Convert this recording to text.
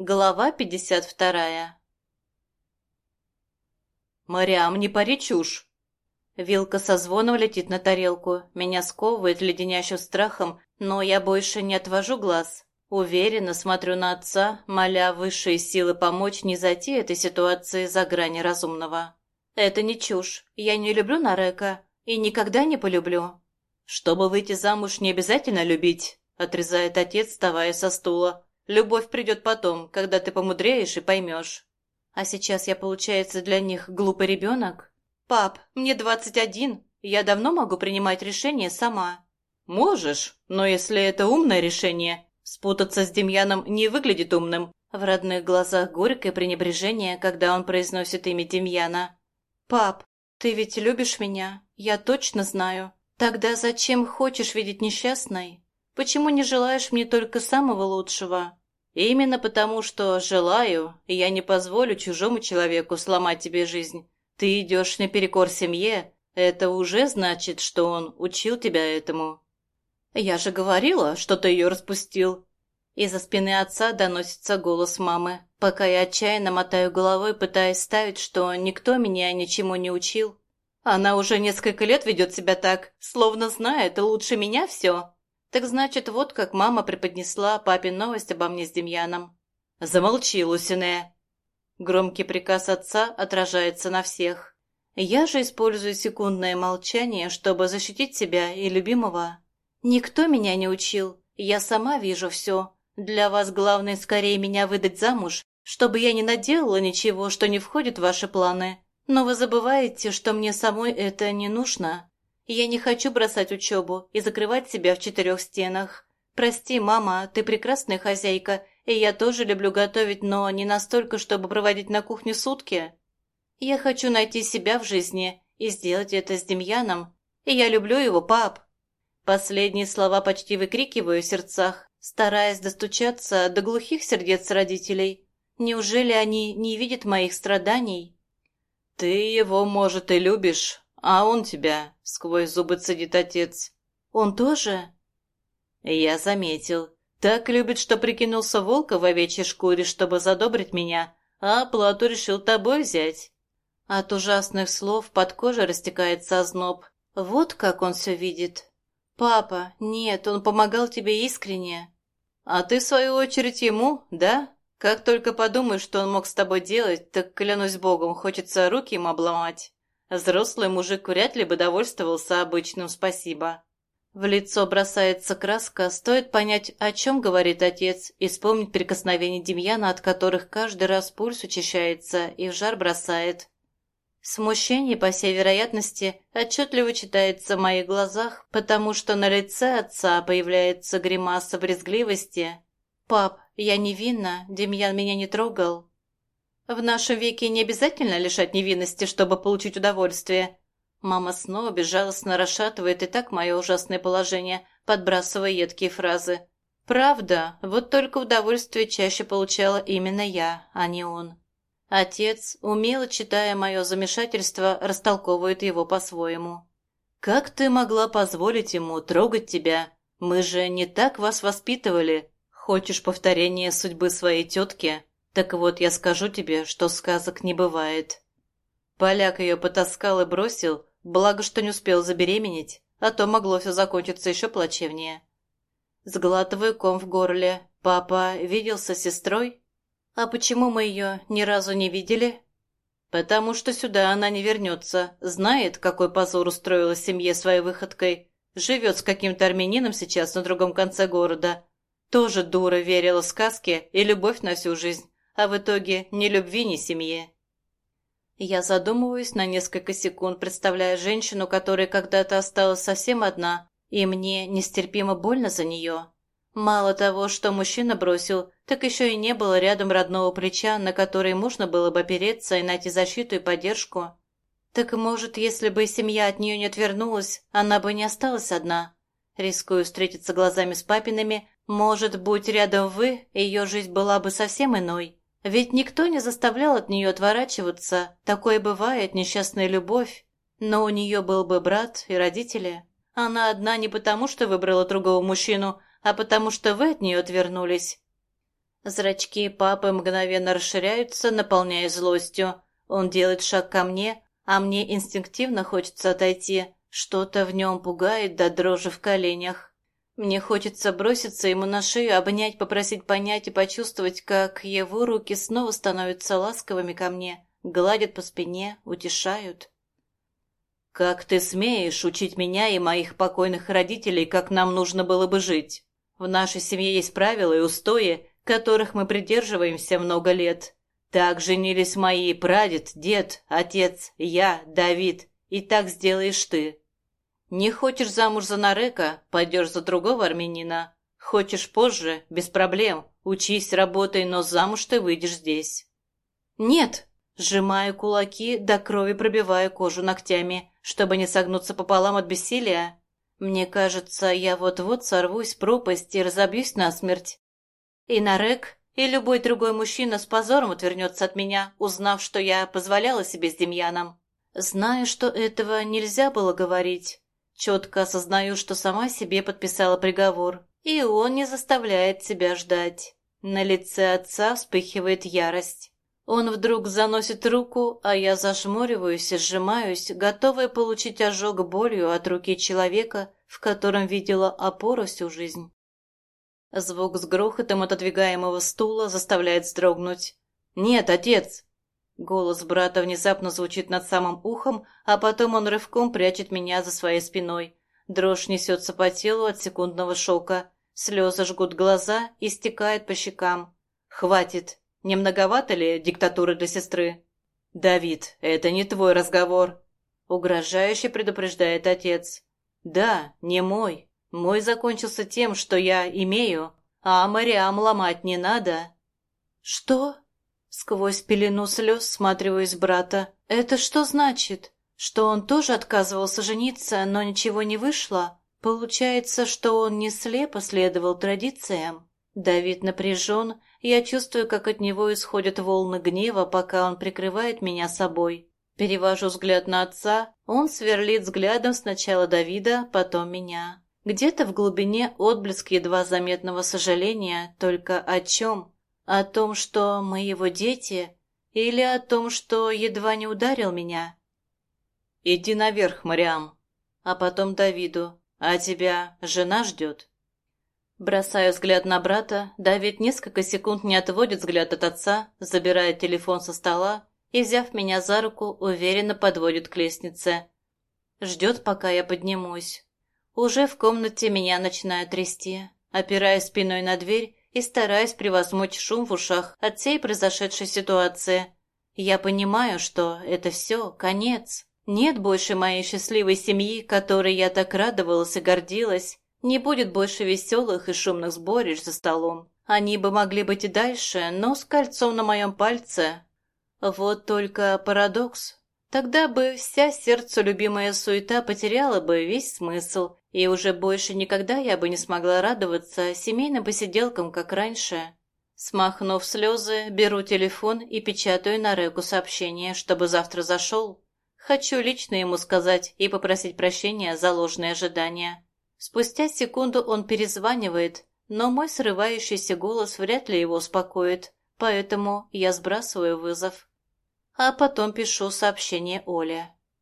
Глава пятьдесят вторая «Мариам, не пари чушь!» Вилка со звоном летит на тарелку, меня сковывает леденящим страхом, но я больше не отвожу глаз. Уверенно смотрю на отца, моля высшие силы помочь не зайти этой ситуации за грани разумного. Это не чушь. Я не люблю Нарека и никогда не полюблю. Чтобы выйти замуж, не обязательно любить, отрезает отец, вставая со стула. Любовь придет потом, когда ты помудреешь и поймешь. А сейчас я, получается, для них глупый ребенок? Пап, мне двадцать один. Я давно могу принимать решения сама. Можешь, но если это умное решение, спутаться с Демьяном не выглядит умным. В родных глазах горькое пренебрежение, когда он произносит имя Демьяна. «Пап, ты ведь любишь меня, я точно знаю. Тогда зачем хочешь видеть несчастной? Почему не желаешь мне только самого лучшего?» «Именно потому, что желаю, и я не позволю чужому человеку сломать тебе жизнь. Ты идешь наперекор семье, это уже значит, что он учил тебя этому». «Я же говорила, что ты ее распустил». Из-за спины отца доносится голос мамы, пока я отчаянно мотаю головой, пытаясь ставить, что никто меня ничему не учил. Она уже несколько лет ведет себя так, словно знает лучше меня все. Так значит, вот как мама преподнесла папе новость обо мне с Демьяном. «Замолчи, Лусине!» Громкий приказ отца отражается на всех. Я же использую секундное молчание, чтобы защитить себя и любимого. Никто меня не учил, я сама вижу все. Для вас главное скорее меня выдать замуж, чтобы я не наделала ничего, что не входит в ваши планы. Но вы забываете, что мне самой это не нужно. Я не хочу бросать учебу и закрывать себя в четырех стенах. Прости, мама, ты прекрасная хозяйка, и я тоже люблю готовить, но не настолько, чтобы проводить на кухне сутки. Я хочу найти себя в жизни и сделать это с Демьяном. И я люблю его, пап. Последние слова почти выкрикиваю в сердцах, стараясь достучаться до глухих сердец родителей. Неужели они не видят моих страданий? «Ты его, может, и любишь, а он тебя», — сквозь зубы цедит отец. «Он тоже?» Я заметил. Так любит, что прикинулся волка в овечьей шкуре, чтобы задобрить меня, а плату решил тобой взять. От ужасных слов под кожей растекается озноб. Вот как он все видит. «Папа, нет, он помогал тебе искренне». «А ты, в свою очередь, ему, да? Как только подумаешь, что он мог с тобой делать, так, клянусь богом, хочется руки ему обломать. Взрослый мужик вряд ли бы довольствовался обычным спасибо». В лицо бросается краска, стоит понять, о чем говорит отец, и вспомнить прикосновения Демьяна, от которых каждый раз пульс учащается и в жар бросает. Смущение, по всей вероятности, отчетливо читается в моих глазах, потому что на лице отца появляется гримаса брезгливости. «Пап, я невинна, Демьян меня не трогал». «В нашем веке не обязательно лишать невинности, чтобы получить удовольствие». Мама снова безжалостно расшатывает и так мое ужасное положение, подбрасывая едкие фразы. «Правда, вот только удовольствие чаще получала именно я, а не он». Отец, умело читая мое замешательство, растолковывает его по-своему. «Как ты могла позволить ему трогать тебя? Мы же не так вас воспитывали. Хочешь повторения судьбы своей тетки? Так вот, я скажу тебе, что сказок не бывает». Поляк ее потаскал и бросил, благо, что не успел забеременеть, а то могло все закончиться еще плачевнее. Сглатываю ком в горле. Папа виделся с сестрой? «А почему мы ее ни разу не видели?» «Потому что сюда она не вернется. Знает, какой позор устроила семье своей выходкой. Живет с каким-то армянином сейчас на другом конце города. Тоже дура верила в сказки и любовь на всю жизнь, а в итоге ни любви, ни семьи». Я задумываюсь на несколько секунд, представляя женщину, которая когда-то осталась совсем одна, и мне нестерпимо больно за нее. Мало того, что мужчина бросил, так еще и не было рядом родного плеча, на который можно было бы опереться и найти защиту и поддержку. Так может, если бы семья от нее не отвернулась, она бы не осталась одна? Рискую встретиться глазами с папинами, может, будь рядом вы, ее жизнь была бы совсем иной. Ведь никто не заставлял от нее отворачиваться, такое бывает, несчастная любовь. Но у нее был бы брат и родители. Она одна не потому, что выбрала другого мужчину, а потому что вы от нее отвернулись. Зрачки папы мгновенно расширяются, наполняя злостью. Он делает шаг ко мне, а мне инстинктивно хочется отойти. Что-то в нем пугает до дрожи в коленях. Мне хочется броситься ему на шею, обнять, попросить понять и почувствовать, как его руки снова становятся ласковыми ко мне, гладят по спине, утешают. «Как ты смеешь учить меня и моих покойных родителей, как нам нужно было бы жить? В нашей семье есть правила и устои, которых мы придерживаемся много лет. Так женились мои прадед, дед, отец, я, Давид, и так сделаешь ты. Не хочешь замуж за Нарека, пойдешь за другого армянина. Хочешь позже, без проблем, учись, работай, но замуж ты выйдешь здесь. Нет, сжимаю кулаки, до крови пробивая кожу ногтями, чтобы не согнуться пополам от бессилия. Мне кажется, я вот-вот сорвусь в пропасть и разобьюсь насмерть. И Нарек, и любой другой мужчина с позором отвернется от меня, узнав, что я позволяла себе с Демьяном. Знаю, что этого нельзя было говорить. Четко осознаю, что сама себе подписала приговор, и он не заставляет себя ждать. На лице отца вспыхивает ярость. Он вдруг заносит руку, а я зажмуриваюсь и сжимаюсь, готовая получить ожог болью от руки человека, в котором видела опору всю жизнь. Звук с грохотом отодвигаемого стула заставляет вздрогнуть. «Нет, отец!» Голос брата внезапно звучит над самым ухом, а потом он рывком прячет меня за своей спиной. Дрожь несется по телу от секундного шока. Слезы жгут глаза и стекают по щекам. «Хватит! Не многовато ли диктатуры для сестры?» «Давид, это не твой разговор!» Угрожающе предупреждает отец. «Да, не мой. Мой закончился тем, что я имею, а Мариам ломать не надо. Что? Сквозь пелену слез сматриваюсь брата. Это что значит? Что он тоже отказывался жениться, но ничего не вышло? Получается, что он не слепо следовал традициям. Давид напряжен, я чувствую, как от него исходят волны гнева, пока он прикрывает меня собой. Перевожу взгляд на отца, он сверлит взглядом сначала Давида, потом меня. Где-то в глубине отблеск едва заметного сожаления, только о чем? О том, что мы его дети, или о том, что едва не ударил меня? «Иди наверх, Мариам», а потом Давиду, «А тебя жена ждет?» Бросаю взгляд на брата, Давид несколько секунд не отводит взгляд от отца, забирает телефон со стола и, взяв меня за руку, уверенно подводит к лестнице. Ждет, пока я поднимусь. Уже в комнате меня начинают трясти, опираясь спиной на дверь и стараясь превозмочь шум в ушах от всей произошедшей ситуации. Я понимаю, что это все, конец. Нет больше моей счастливой семьи, которой я так радовалась и гордилась. Не будет больше веселых и шумных сборищ за столом. Они бы могли быть и дальше, но с кольцом на моем пальце. Вот только парадокс. Тогда бы вся сердцу любимая суета потеряла бы весь смысл, и уже больше никогда я бы не смогла радоваться семейным посиделкам, как раньше. Смахнув слезы, беру телефон и печатаю на Реку сообщение, чтобы завтра зашел. Хочу лично ему сказать и попросить прощения за ложные ожидания. Спустя секунду он перезванивает, но мой срывающийся голос вряд ли его успокоит, поэтому я сбрасываю вызов а потом пишу сообщение Оле.